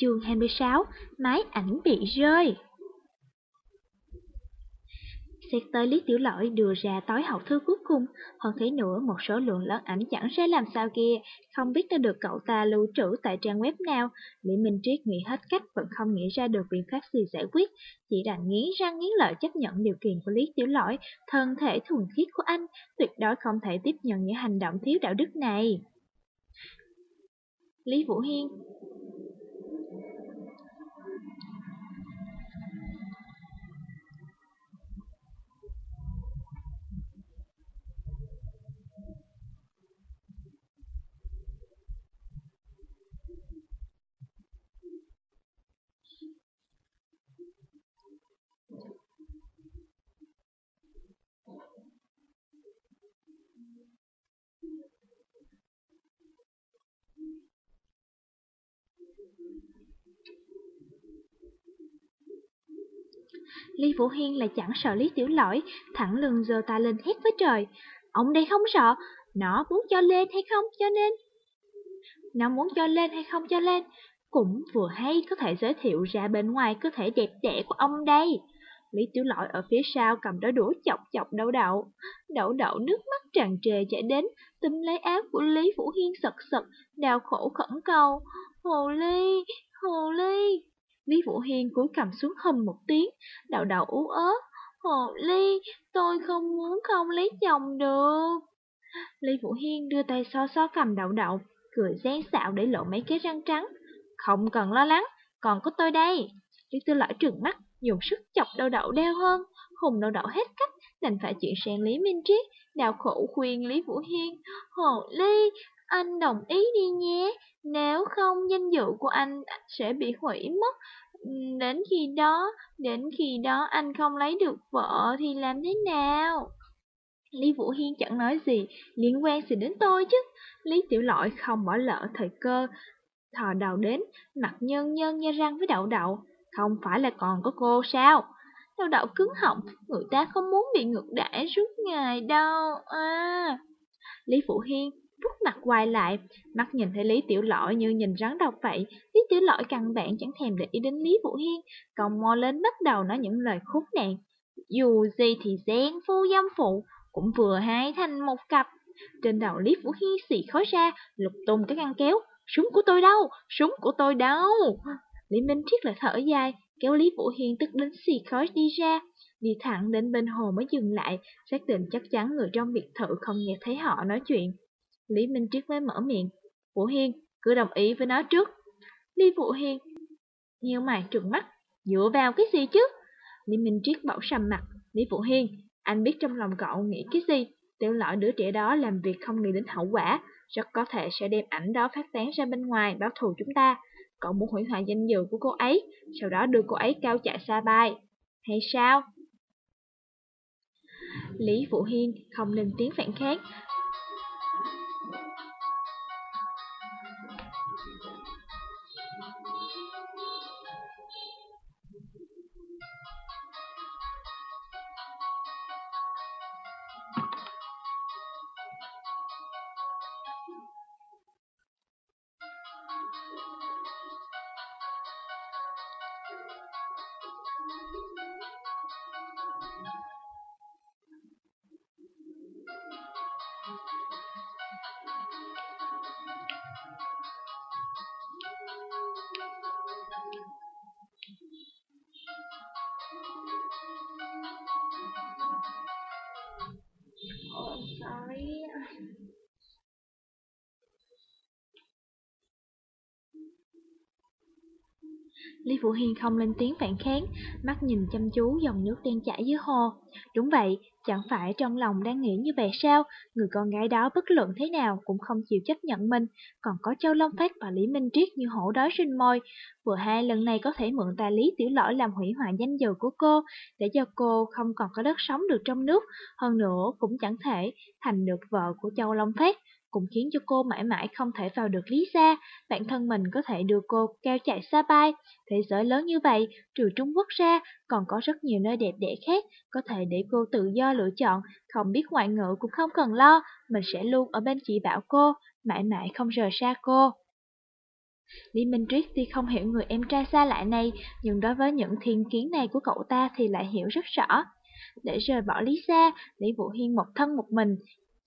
Chương 26 Máy ảnh bị rơi Xét tới Lý Tiểu Lỗi đưa ra tối hậu thư cuối cùng, hơn thế nữa một số lượng lớn ảnh chẳng ra làm sao kia, không biết đã được cậu ta lưu trữ tại trang web nào. Lý Minh Triết nghĩ hết cách vẫn không nghĩ ra được biện pháp gì giải quyết, chỉ đành nghiến răng nghiến lợi chấp nhận điều kiện của Lý Tiểu Lỗi, thân thể thuần khiết của anh, tuyệt đối không thể tiếp nhận những hành động thiếu đạo đức này. Lý Vũ Hiên Lý Vũ Hiên lại chẳng sợ Lý Tiểu Lỗi, thẳng lưng giơ ta lên hét với trời. Ông đây không sợ, nó muốn cho lên hay không cho nên. Nó muốn cho lên hay không cho lên, cũng vừa hay có thể giới thiệu ra bên ngoài cơ thể đẹp đẽ của ông đây. Lý Tiểu Lỗi ở phía sau cầm đôi đũa chọc chọc đậu đậu. Đậu đậu nước mắt tràn trề chảy đến, túm lấy áo của Lý Vũ Hiên sật sật, đau khổ khẩn cầu. Hồ ly, hồ ly. Lý Vũ Hiên cúi cầm xuống hầm một tiếng, đậu đậu ú ớ. Hồ ly, tôi không muốn không lấy chồng được. Lý Vũ Hiên đưa tay so so cầm đậu đậu, cười gian xạo để lộ mấy cái răng trắng. Không cần lo lắng, còn có tôi đây. Lý Tư lõi trừng mắt, dùng sức chọc đậu đậu đeo hơn. Hùng đậu đậu hết cách, đành phải chuyển sang Lý Minh Triết, đào khổ khuyên Lý Vũ Hiên. Hồ Ly, anh đồng ý đi nhé, nếu không danh dự của anh sẽ bị hủy mất. Đến khi đó, đến khi đó anh không lấy được vợ thì làm thế nào? Lý Vũ Hiên chẳng nói gì, liên quan gì đến tôi chứ. Lý Tiểu Lỗi không bỏ lỡ thời cơ, thò đầu đến, mặt nhân nhân nha răng với đậu đậu. Không phải là còn có cô sao? Đậu đậu cứng họng, người ta không muốn bị ngược đãi suốt ngày đâu. À. Lý Vũ Hiên rút mặt quay lại, mắt nhìn thấy Lý Tiểu Lỗi như nhìn rắn độc vậy. Lý Tiểu Lỗi căn bản chẳng thèm để ý đến Lý Vũ Hiên, còn mò lên bắt đầu nói những lời khúc nạn. Dù gì thì gian phu dâm phụ, cũng vừa hai thành một cặp. Trên đầu Lý Vũ Hiên xì khói ra, lục tung cái ngăn kéo. Súng của tôi đâu? Súng của tôi đâu? Lý Minh Triết lại thở dài, kéo Lý Vũ Hiên tức đến xì khói đi ra. Đi thẳng đến bên hồ mới dừng lại, xác định chắc chắn người trong biệt thự không nghe thấy họ nói chuyện. Lý Minh Triết mới mở miệng. Vũ Hiên, cứ đồng ý với nó trước. Lý Vũ Hiên, nhiều mày trừng mắt, dựa vào cái gì chứ? Lý Minh Triết bảo sầm mặt. Lý Vũ Hiên, anh biết trong lòng cậu nghĩ cái gì? Tiểu loại đứa trẻ đó làm việc không nghĩ đến hậu quả, rất có thể sẽ đem ảnh đó phát tán ra bên ngoài báo thù chúng ta. Cậu muốn hủy hoại danh dự của cô ấy, sau đó đưa cô ấy cao chạy xa bay. Hay sao? Lý Vũ Hiên không lên tiếng phản kháng, Lý Vũ Hiên không lên tiếng phản kháng, mắt nhìn chăm chú dòng nước đen chảy dưới hồ. Đúng vậy, chẳng phải trong lòng đang nghĩ như vậy sao, người con gái đó bất luận thế nào cũng không chịu chấp nhận mình, còn có Châu Long Phát và Lý Minh Triết như hổ đói sinh môi. Vừa hai lần này có thể mượn tài Lý Tiểu Lỗi làm hủy hoại danh dự của cô, để cho cô không còn có đất sống được trong nước, hơn nữa cũng chẳng thể thành được vợ của Châu Long Phát cũng khiến cho cô mãi mãi không thể vào được Lý gia, bản thân mình có thể đưa cô cao chạy xa bay. Thế giới lớn như vậy, trừ Trung Quốc ra, còn có rất nhiều nơi đẹp đẽ khác, có thể để cô tự do lựa chọn, không biết ngoại ngữ cũng không cần lo, mình sẽ luôn ở bên chị bảo cô, mãi mãi không rời xa cô. Lý Minh Triết tuy không hiểu người em trai xa lạ này, nhưng đối với những thiên kiến này của cậu ta thì lại hiểu rất rõ. Để rời bỏ Lý Sa, Lý Vũ Hiên một thân một mình,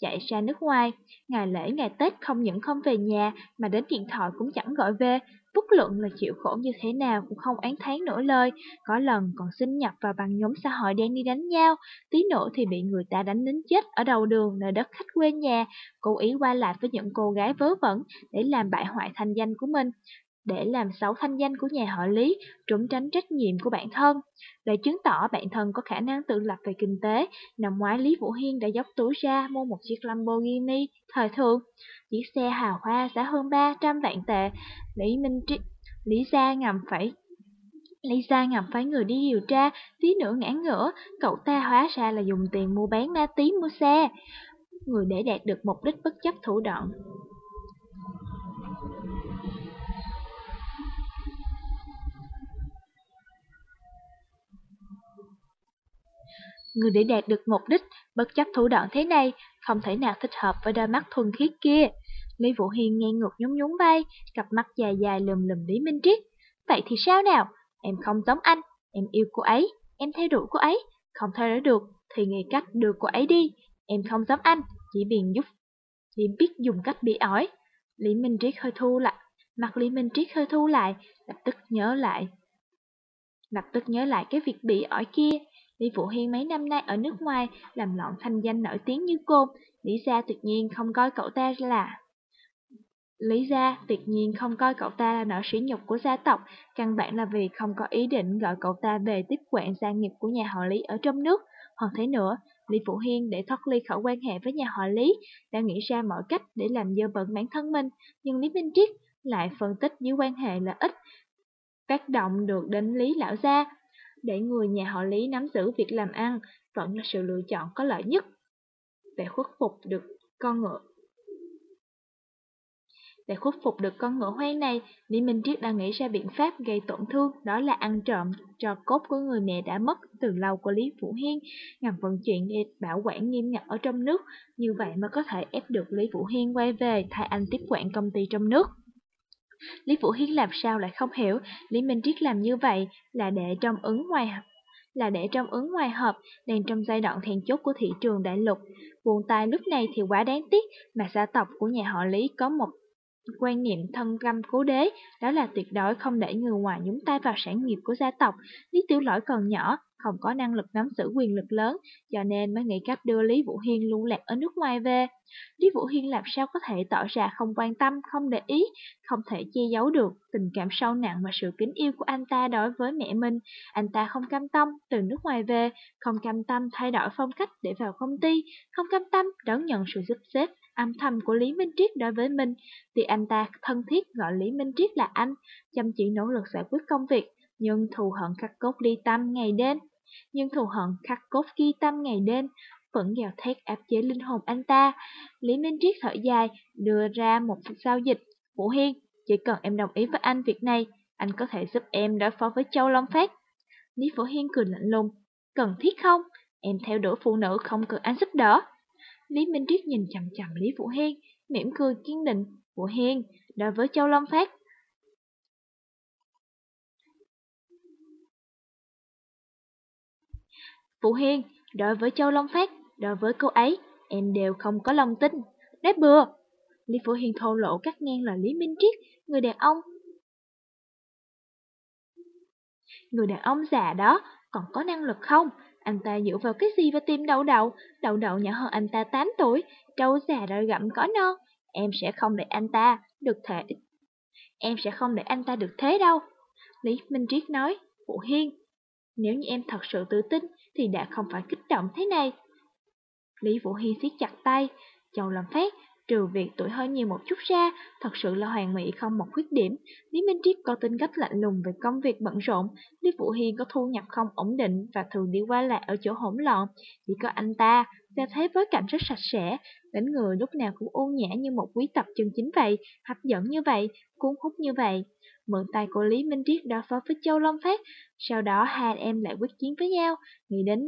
chạy ra nước ngoài. Ngày lễ ngày Tết không những không về nhà mà đến điện thoại cũng chẳng gọi về, bất luận là chịu khổ như thế nào cũng không án tháng nổi lời, có lần còn xin nhập vào bằng nhóm xã hội đen đi đánh nhau, tí nữa thì bị người ta đánh đến chết ở đầu đường nơi đất khách quê nhà, cố ý qua lại với những cô gái vớ vẩn để làm bại hoại thành danh của mình để làm xấu thanh danh của nhà họ Lý, trốn tránh trách nhiệm của bản thân. Để chứng tỏ bản thân có khả năng tự lập về kinh tế, năm ngoái Lý Vũ Hiên đã dốc túi ra mua một chiếc Lamborghini thời thượng. Chiếc xe hào hoa giá hơn 300 vạn tệ. Lý Minh Tri... Lý Gia ngầm phải Lý Gia ngầm phải người đi điều tra, tí nữa ngã ngửa, cậu ta hóa ra là dùng tiền mua bán ma tí mua xe. Người để đạt được mục đích bất chấp thủ đoạn, Người để đạt được mục đích, bất chấp thủ đoạn thế này, không thể nào thích hợp với đôi mắt thuần khiết kia. Lý Vũ Hiên nghe ngược nhún nhún vai, cặp mắt dài dài lùm lùm Lý Minh Triết. Vậy thì sao nào? Em không giống anh, em yêu cô ấy, em theo đuổi cô ấy, không theo đuổi được thì nghĩ cách đưa cô ấy đi. Em không giống anh, chỉ biện giúp, chỉ biết dùng cách bị ỏi. Lý Minh Triết hơi thu lại, mặt Lý Minh Triết hơi thu lại, lập tức nhớ lại. Lập tức nhớ lại cái việc bị ỏi kia, Lý Phụ Hiên mấy năm nay ở nước ngoài làm loạn thanh danh nổi tiếng như cô, Lý Gia tuyệt nhiên không coi cậu ta là Lý Gia tuyệt nhiên không coi cậu ta là nợ sĩ nhục của gia tộc, căn bản là vì không có ý định gọi cậu ta về tiếp quản gia nghiệp của nhà họ Lý ở trong nước. Hơn thế nữa, Lý Phụ Hiên để thoát ly khỏi quan hệ với nhà họ Lý, đã nghĩ ra mọi cách để làm dơ bẩn bản thân mình, nhưng Lý Minh Triết lại phân tích dưới quan hệ lợi ích, tác động được đến Lý Lão Gia, để người nhà họ Lý nắm giữ việc làm ăn vẫn là sự lựa chọn có lợi nhất. Để khuất phục được con ngựa để khuất phục được con ngựa hoang này, Lý Minh Triết đã nghĩ ra biện pháp gây tổn thương, đó là ăn trộm cho cốt của người mẹ đã mất từ lâu của Lý Vũ Hiên, ngầm vận chuyển để bảo quản nghiêm ngặt ở trong nước, như vậy mới có thể ép được Lý Vũ Hiên quay về thay anh tiếp quản công ty trong nước. Lý Vũ Hiên làm sao lại không hiểu, Lý Minh Triết làm như vậy là để trong ứng ngoài là để trong ứng ngoài hợp, đang trong giai đoạn then chốt của thị trường đại lục. Buồn tai lúc này thì quá đáng tiếc, mà gia tộc của nhà họ Lý có một quan niệm thân găm cố đế, đó là tuyệt đối không để người ngoài nhúng tay vào sản nghiệp của gia tộc. Lý Tiểu Lỗi còn nhỏ, không có năng lực nắm giữ quyền lực lớn, cho nên mới nghĩ cách đưa Lý Vũ Hiên lưu lạc ở nước ngoài về. Lý Vũ Hiên làm sao có thể tỏ ra không quan tâm, không để ý, không thể che giấu được tình cảm sâu nặng và sự kính yêu của anh ta đối với mẹ mình. Anh ta không cam tâm từ nước ngoài về, không cam tâm thay đổi phong cách để vào công ty, không cam tâm đón nhận sự giúp xếp âm thầm của Lý Minh Triết đối với mình, vì anh ta thân thiết gọi Lý Minh Triết là anh, chăm chỉ nỗ lực giải quyết công việc, nhưng thù hận khắc cốt ly tâm ngày đêm nhưng thù hận khắc cốt ghi tâm ngày đêm, vẫn gào thét áp chế linh hồn anh ta. Lý Minh Triết thở dài, đưa ra một giao dịch. Vũ Hiên, chỉ cần em đồng ý với anh việc này, anh có thể giúp em đối phó với Châu Long Phát. Lý Vũ Hiên cười lạnh lùng, cần thiết không? Em theo đuổi phụ nữ không cần anh giúp đỡ. Lý Minh Triết nhìn chằm chằm Lý Vũ Hiên, mỉm cười kiên định. Vũ Hiên, đối với Châu Long Phát, Phụ Hiên, đối với Châu Long Phát, đối với cô ấy, em đều không có lòng tin. Nói bừa! Lý Phụ Hiên thô lộ cắt ngang là Lý Minh Triết, người đàn ông. Người đàn ông già đó còn có năng lực không? Anh ta dựa vào cái gì và tìm đậu đậu? Đậu đậu nhỏ hơn anh ta 8 tuổi, trâu già đã gặm có non. Em sẽ không để anh ta được thể... Em sẽ không để anh ta được thế đâu. Lý Minh Triết nói, Phụ Hiên, nếu như em thật sự tự tin thì đã không phải kích động thế này. Lý Vũ Hy siết chặt tay, chầu làm phát, trừ việc tuổi hơi nhiều một chút ra, thật sự là hoàn mỹ không một khuyết điểm. Lý Minh Triết có tính cách lạnh lùng về công việc bận rộn, Lý Vũ Hy có thu nhập không ổn định và thường đi qua lại ở chỗ hỗn loạn. Chỉ có anh ta, ta thế với cảnh rất sạch sẽ, đến người lúc nào cũng ôn nhã như một quý tộc chân chính vậy, hấp dẫn như vậy, cuốn hút như vậy mượn tay của Lý Minh Triết đối phó với Châu Long Phát, sau đó hai em lại quyết chiến với nhau, nghĩ đến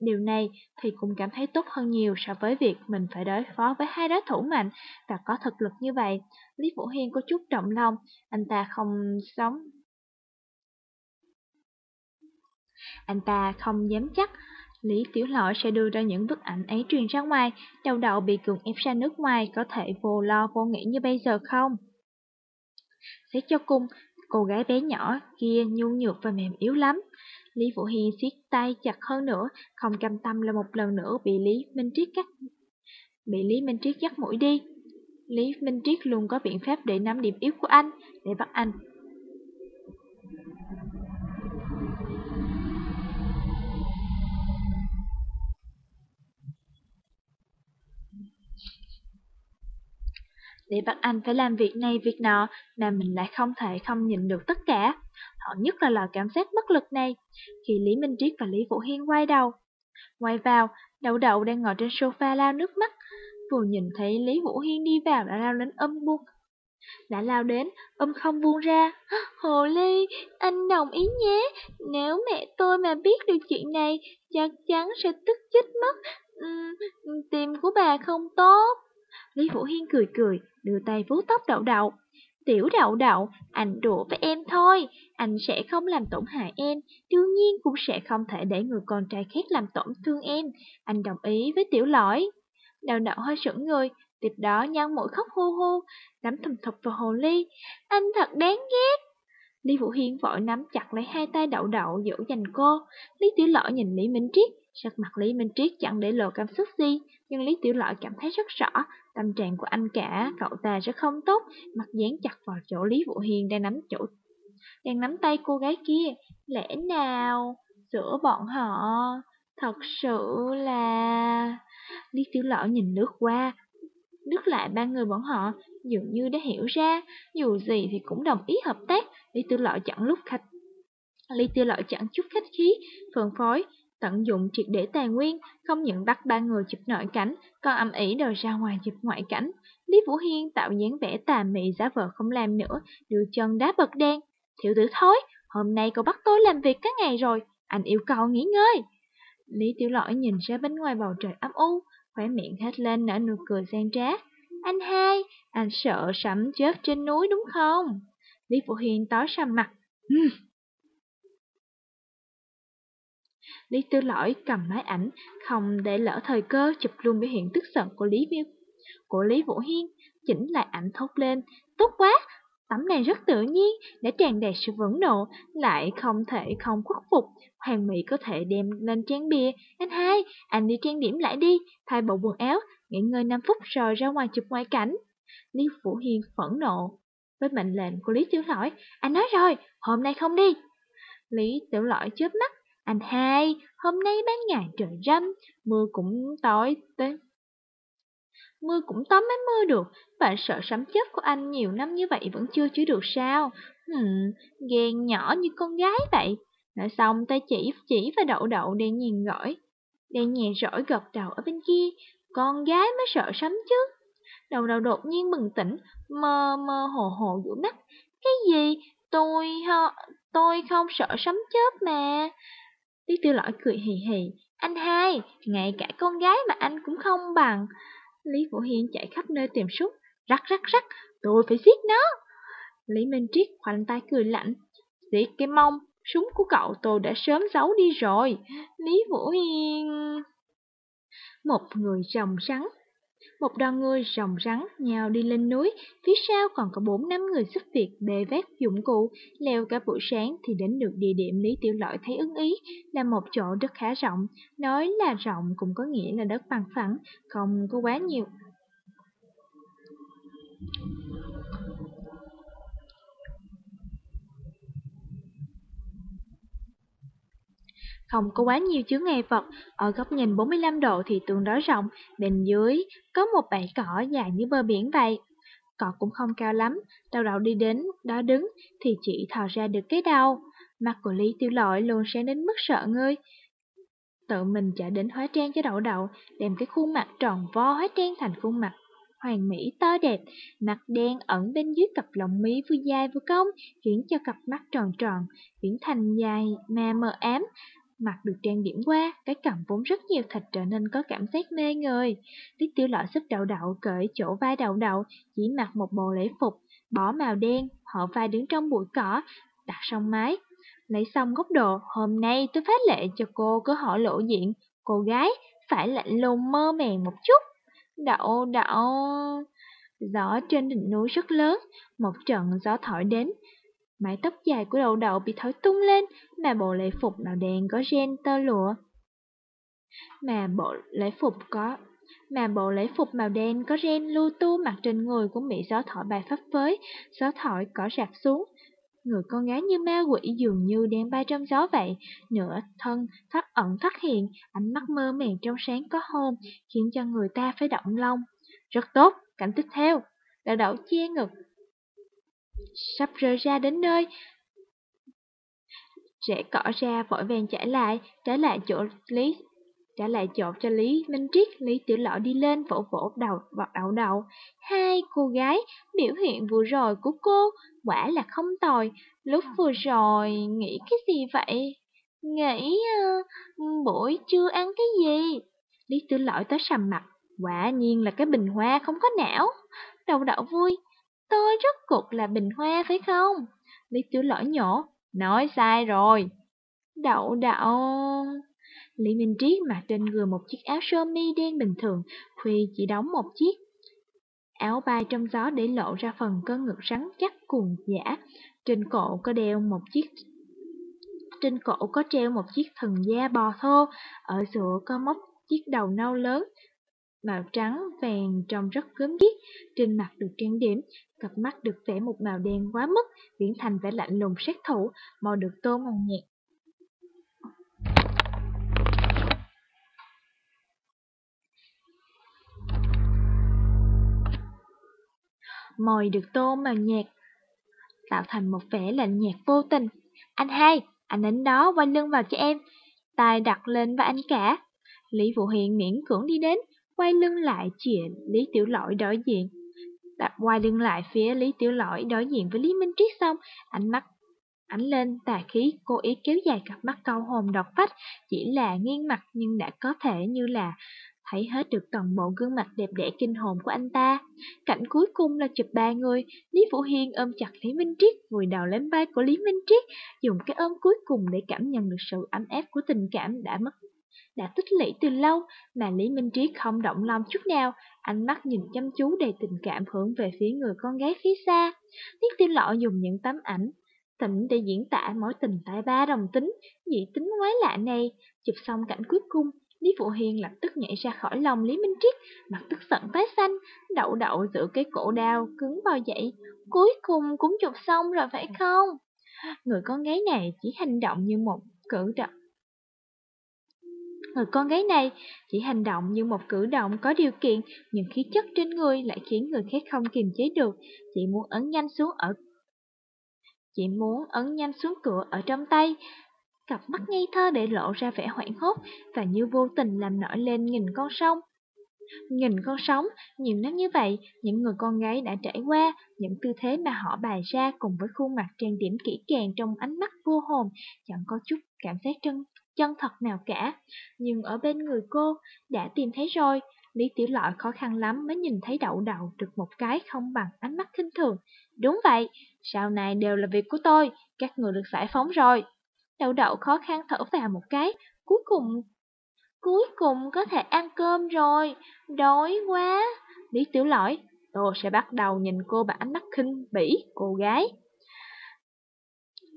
Điều này thì cũng cảm thấy tốt hơn nhiều so với việc mình phải đối phó với hai đối thủ mạnh và có thực lực như vậy. Lý Vũ Hiên có chút trọng lòng, anh ta không sống. Anh ta không dám chắc Lý Tiểu Lỗi sẽ đưa ra những bức ảnh ấy truyền ra ngoài, đầu đầu bị cường ép ra nước ngoài có thể vô lo vô nghĩ như bây giờ không? Xét cho cung, cô gái bé nhỏ kia nhu nhược và mềm yếu lắm. Lý Vũ Hiên siết tay chặt hơn nữa, không cam tâm là một lần nữa bị Lý Minh Triết cắt bị Lý Minh Triết dắt mũi đi. Lý Minh Triết luôn có biện pháp để nắm điểm yếu của anh, để bắt anh để bắt anh phải làm việc này việc nọ mà mình lại không thể không nhìn được tất cả. Họ nhất là loại cảm giác bất lực này. Khi Lý Minh Triết và Lý Vũ Hiên quay đầu, quay vào, đậu đậu đang ngồi trên sofa lao nước mắt. Vừa nhìn thấy Lý Vũ Hiên đi vào đã lao đến ôm buông. Đã lao đến, ôm không buông ra. Hồ Ly, anh đồng ý nhé. Nếu mẹ tôi mà biết được chuyện này, chắc chắn sẽ tức chết mất. Uhm, tim của bà không tốt. Lý Vũ Hiên cười cười, đưa tay vuốt tóc đậu đậu. Tiểu đậu đậu, anh đùa với em thôi, anh sẽ không làm tổn hại em, đương nhiên cũng sẽ không thể để người con trai khác làm tổn thương em, anh đồng ý với tiểu lỗi. Đậu đậu hơi sững người, tiếp đó nhăn mũi khóc hu hu, nắm thầm thụp vào hồ ly, anh thật đáng ghét. Lý Vũ Hiên vội nắm chặt lấy hai tay đậu đậu dỗ dành cô, Lý Tiểu Lỗi nhìn Lý Minh Triết, sắc mặt Lý Minh Triết chẳng để lộ cảm xúc gì, nhưng Lý Tiểu Lợi cảm thấy rất rõ, tâm trạng của anh cả, cậu ta rất không tốt, mặt dán chặt vào chỗ Lý Vũ Hiền đang nắm chỗ đang nắm tay cô gái kia. Lẽ nào giữa bọn họ thật sự là... Lý Tiểu Lợi nhìn nước qua, đức lại ba người bọn họ dường như đã hiểu ra, dù gì thì cũng đồng ý hợp tác, Lý tư Lợi chẳng lúc khách Lý tư Lợi chẳng chút khách khí, phân phối, tận dụng triệt để tài nguyên, không những bắt ba người chụp nội cảnh, còn âm ỉ đòi ra ngoài chụp ngoại cảnh. Lý Vũ Hiên tạo dáng vẻ tà mị giá vợ không làm nữa, đưa chân đá bật đen. Thiệu tử thối, hôm nay cậu bắt tôi làm việc cả ngày rồi, anh yêu cầu nghỉ ngơi. Lý Tiểu Lõi nhìn ra bên ngoài bầu trời ấm u, khóe miệng hết lên nở nụ cười gian trá. Anh hai, anh sợ sẩm chớp trên núi đúng không? Lý Vũ Hiên tối sầm mặt. Lý Tư Lỗi cầm máy ảnh, không để lỡ thời cơ chụp luôn biểu hiện tức giận của Lý Viêu. Của Lý Vũ Hiên, chỉnh lại ảnh thốt lên, tốt quá, tấm này rất tự nhiên, để tràn đầy sự vững nộ, lại không thể không khuất phục. Hoàng Mỹ có thể đem lên trang bia, anh hai, anh đi trang điểm lại đi, thay bộ quần áo, nghỉ ngơi 5 phút rồi ra ngoài chụp ngoại cảnh. Lý phủ Hiên phẫn nộ, với mệnh lệnh của Lý Tiểu lõi anh nói rồi, hôm nay không đi. Lý Tiểu lõi chớp mắt, anh hai, hôm nay ban ngày trời râm, mưa cũng tối tới. Mưa cũng tóm mấy mưa được, bạn sợ sấm chớp của anh nhiều năm như vậy vẫn chưa chữa được sao? Hừm, ghen nhỏ như con gái vậy. Nói xong tay chỉ chỉ và đậu đậu đang nhìn gỏi. Đang nhẹ rỗi gật đầu ở bên kia, con gái mới sợ sấm chứ. Đầu đầu đột nhiên bừng tỉnh, mơ mơ hồ hồ giữa mắt. Cái gì? Tôi, tôi không sợ sấm chớp mà. Tiết tiêu lõi cười hì hì, anh hai, ngay cả con gái mà anh cũng không bằng. Lý Vũ Hiên chạy khắp nơi tìm súc, rắc rắc rắc, tôi phải giết nó. Lý Minh Triết khoanh tay cười lạnh, giết cái mông, súng của cậu tôi đã sớm giấu đi rồi. Lý Vũ Hiên... Một người rồng trắng một đoàn người rồng rắn nhào đi lên núi, phía sau còn có bốn năm người giúp việc bê vác dụng cụ, leo cả buổi sáng thì đến được địa điểm Lý Tiểu Lợi thấy ưng ý, là một chỗ đất khá rộng, nói là rộng cũng có nghĩa là đất bằng phẳng, không có quá nhiều. Không có quá nhiều chướng ngại vật, ở góc nhìn 45 độ thì tương đối rộng, bên dưới có một bãi cỏ dài như bờ biển vậy. Cỏ cũng không cao lắm, đầu đầu đi đến, đó đứng thì chỉ thò ra được cái đầu. Mặt của Lý Tiêu Lội luôn sáng đến mức sợ ngươi. Tự mình trả đến hóa trang cho đậu đậu, đem cái khuôn mặt tròn vo hóa trang thành khuôn mặt hoàn mỹ to đẹp, mặt đen ẩn bên dưới cặp lông mí vừa dài vừa cong, khiến cho cặp mắt tròn tròn, biến thành dài mà mờ ám, Mặt được trang điểm qua, cái cằm vốn rất nhiều thịt trở nên có cảm giác mê người. Tiết tiểu lọ sức đậu đậu cởi chỗ vai đậu đậu, chỉ mặc một bộ lễ phục, bỏ màu đen, họ vai đứng trong bụi cỏ, đặt xong mái. Lấy xong góc độ, hôm nay tôi phát lệ cho cô cơ hội lộ diện, cô gái phải lạnh lùng mơ màng một chút. Đậu đậu... Gió trên đỉnh núi rất lớn, một trận gió thổi đến. Mái tóc dài của đậu đậu bị thổi tung lên, mà bộ lễ phục màu đen có ren tơ lụa. Mà bộ lễ phục có mà bộ lễ phục màu đen có ren lưu tu mặc trên người cũng bị gió thổi bay phấp phới, gió thổi cỏ rạp xuống. Người con gái như ma quỷ dường như đang bay trong gió vậy, nửa thân thoát ẩn thoát hiện, ánh mắt mơ màng trong sáng có hồn, khiến cho người ta phải động lòng. Rất tốt, cảnh tiếp theo, đậu đậu che ngực. Sắp rơi ra đến nơi, rẽ cỏ ra vội vàng chạy lại, trả lại chỗ Lý trả lại chỗ cho Lý Minh Triết, Lý Tiểu Lọ đi lên vỗ vỗ đầu vào đầu đầu. Hai cô gái, biểu hiện vừa rồi của cô quả là không tồi, lúc vừa rồi nghĩ cái gì vậy? Nghĩ uh, buổi trưa ăn cái gì? Lý Tiểu Lọ tới sầm mặt, quả nhiên là cái bình hoa không có não. Đầu đậu vui, tôi rất cục là bình hoa phải không? Lý Tiểu Lọ nhổ, nói sai rồi. Đậu đậu... Lý Minh Triết mặc trên người một chiếc áo sơ mi đen bình thường, Khuy chỉ đóng một chiếc. Áo bay trong gió để lộ ra phần cơ ngực rắn chắc cuồng giả. Trên cổ có đeo một chiếc trên cổ có treo một chiếc thần da bò thô, ở giữa có móc chiếc đầu nâu lớn, màu trắng vàng trông rất gớm ghiếc, trên mặt được trang điểm, cặp mắt được vẽ một màu đen quá mức, biến thành vẻ lạnh lùng sát thủ, màu được tô màu nhạt mồi được tô màu nhạt, tạo thành một vẻ lạnh nhạt vô tình. Anh hai, anh đến đó quay lưng vào cho em, tay đặt lên và anh cả. Lý Vũ Hiền miễn cưỡng đi đến, quay lưng lại chĩa Lý Tiểu Lỗi đối diện. Đặt quay lưng lại phía Lý Tiểu Lỗi đối diện với Lý Minh Triết xong, ánh mắt ánh lên tà khí cố ý kéo dài cặp mắt câu hồn độc phách, chỉ là nghiêng mặt nhưng đã có thể như là thấy hết được toàn bộ gương mặt đẹp đẽ kinh hồn của anh ta. Cảnh cuối cùng là chụp ba người, Lý Vũ Hiên ôm chặt Lý Minh Triết, vùi đầu lên vai của Lý Minh Triết, dùng cái ôm cuối cùng để cảm nhận được sự ấm áp của tình cảm đã mất đã tích lũy từ lâu mà Lý Minh Triết không động lòng chút nào, ánh mắt nhìn chăm chú đầy tình cảm hướng về phía người con gái phía xa. Tiết Tiêu lọ dùng những tấm ảnh tỉnh để diễn tả mối tình tại ba đồng tính, dị tính quái lạ này, chụp xong cảnh cuối cùng, Lý Phụ Hiền lập tức nhảy ra khỏi lòng Lý Minh Triết, mặt tức giận tái xanh, đậu đậu giữ cái cổ đao, cứng bao dậy. Cuối cùng cũng chụp xong rồi phải không? Người con gái này chỉ hành động như một cử động. Người con gái này chỉ hành động như một cử động có điều kiện, nhưng khí chất trên người lại khiến người khác không kiềm chế được, chị muốn ấn nhanh xuống ở chị muốn ấn nhanh xuống cửa ở trong tay, cặp mắt ngây thơ để lộ ra vẻ hoảng hốt và như vô tình làm nổi lên nghìn con sông. Nghìn con sóng, nhiều năm như vậy, những người con gái đã trải qua, những tư thế mà họ bày ra cùng với khuôn mặt trang điểm kỹ càng trong ánh mắt vô hồn, chẳng có chút cảm giác chân, chân thật nào cả. Nhưng ở bên người cô, đã tìm thấy rồi, Lý Tiểu Lọi khó khăn lắm mới nhìn thấy đậu đậu được một cái không bằng ánh mắt khinh thường. Đúng vậy, sau này đều là việc của tôi, các người được giải phóng rồi. Đậu đậu khó khăn thở vào một cái, cuối cùng cuối cùng có thể ăn cơm rồi, đói quá. Lý Tiểu lõi tôi sẽ bắt đầu nhìn cô bằng ánh mắt khinh bỉ cô gái.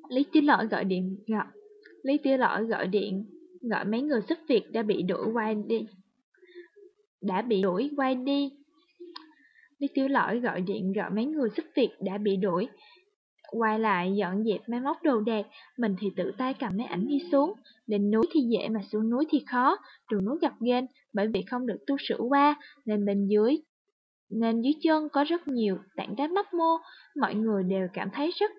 Lý Tiểu lõi gọi điện gọi Lý Tiểu Lỗi gọi điện gọi mấy người giúp việc đã bị đuổi quay đi. Đã bị đuổi quay đi. Lý Tiểu Lỗi gọi điện gọi mấy người giúp việc đã bị đuổi Quay lại dọn dẹp máy móc đồ đạc, mình thì tự tay cầm máy ảnh đi xuống. Lên núi thì dễ mà xuống núi thì khó, đường núi gặp ghen bởi vì không được tu sửa qua, nên bên dưới nên dưới chân có rất nhiều tảng đá mấp mô, mọi người đều cảm thấy rất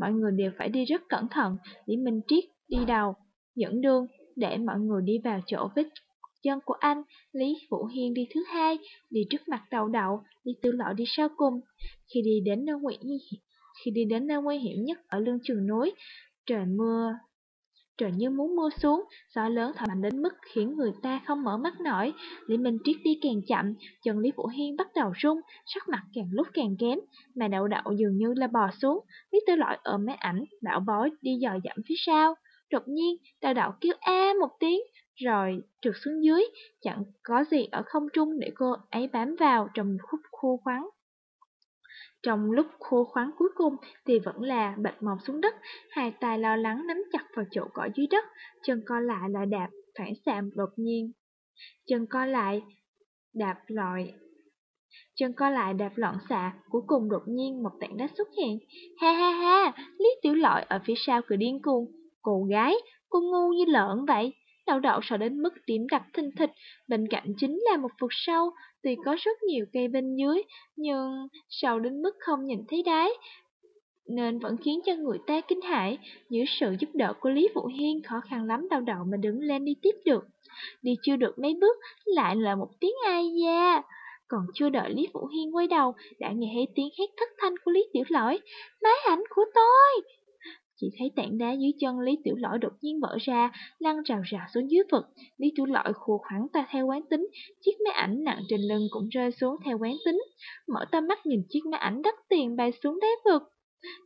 mọi người đều phải đi rất cẩn thận, Lý Minh Triết đi đầu, dẫn đường để mọi người đi vào chỗ vít. chân của anh, Lý Vũ Hiên đi thứ hai, đi trước mặt đầu đậu, đi Tư Lọ đi sau cùng. Khi đi đến nơi nguy khi đi đến nơi nguy hiểm nhất ở lưng chừng núi, trời mưa. Trời như muốn mưa xuống, gió lớn thổi mạnh đến mức khiến người ta không mở mắt nổi. Lý Minh Triết đi càng chậm, chân Lý Vũ Hiên bắt đầu rung, sắc mặt càng lúc càng kém, mà đậu đậu dường như là bò xuống. Lý Tư Lọi ở máy ảnh, bảo bối đi dò dẫm phía sau. Đột nhiên, đào đậu kêu a một tiếng, rồi trượt xuống dưới, chẳng có gì ở không trung để cô ấy bám vào trong khúc khô khoắn. Trong lúc khô khoắn cuối cùng thì vẫn là bạch mọc xuống đất, hai tay lo lắng nắm chặt vào chỗ cỏ dưới đất, chân co lại lại đạp, phản xạ đột nhiên. Chân co lại, đạp lội. Chân co lại đạp loạn xạ, cuối cùng đột nhiên một tảng đá xuất hiện. Ha ha ha, Lý Tiểu Lội ở phía sau cười điên cuồng. Cô gái, cô ngu như lợn vậy. Đậu đậu sợ đến mức điểm đặt thình thịch, bên cạnh chính là một vực sâu, tuy có rất nhiều cây bên dưới, nhưng sâu đến mức không nhìn thấy đáy, nên vẫn khiến cho người ta kinh hãi. Dưới sự giúp đỡ của Lý Vũ Hiên khó khăn lắm đau đầu mà đứng lên đi tiếp được. Đi chưa được mấy bước, lại là một tiếng ai da. Còn chưa đợi Lý Vũ Hiên quay đầu, đã nghe thấy tiếng hét thất thanh của Lý Tiểu Lỗi. Máy ảnh của tôi! Chỉ thấy tảng đá dưới chân Lý Tiểu Lỗi đột nhiên vỡ ra, lăn rào rào xuống dưới vực. Lý Tiểu Lỗi khô khoắn ta theo quán tính, chiếc máy ảnh nặng trên lưng cũng rơi xuống theo quán tính. Mở ta mắt nhìn chiếc máy ảnh đắt tiền bay xuống đáy vực.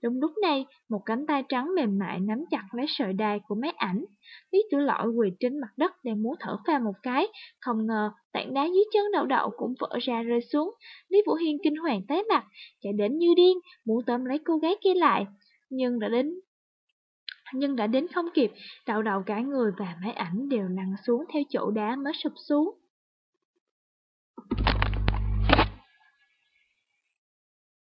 Đúng lúc này, một cánh tay trắng mềm mại nắm chặt lấy sợi đai của máy ảnh. Lý Tiểu Lỗi quỳ trên mặt đất đang muốn thở pha một cái, không ngờ tảng đá dưới chân đậu đậu cũng vỡ ra rơi xuống. Lý Vũ Hiên kinh hoàng tái mặt, chạy đến như điên, muốn tóm lấy cô gái kia lại. Nhưng đã đến nhưng đã đến không kịp, đậu đầu cả người và máy ảnh đều nặng xuống theo chỗ đá mới sụp xuống.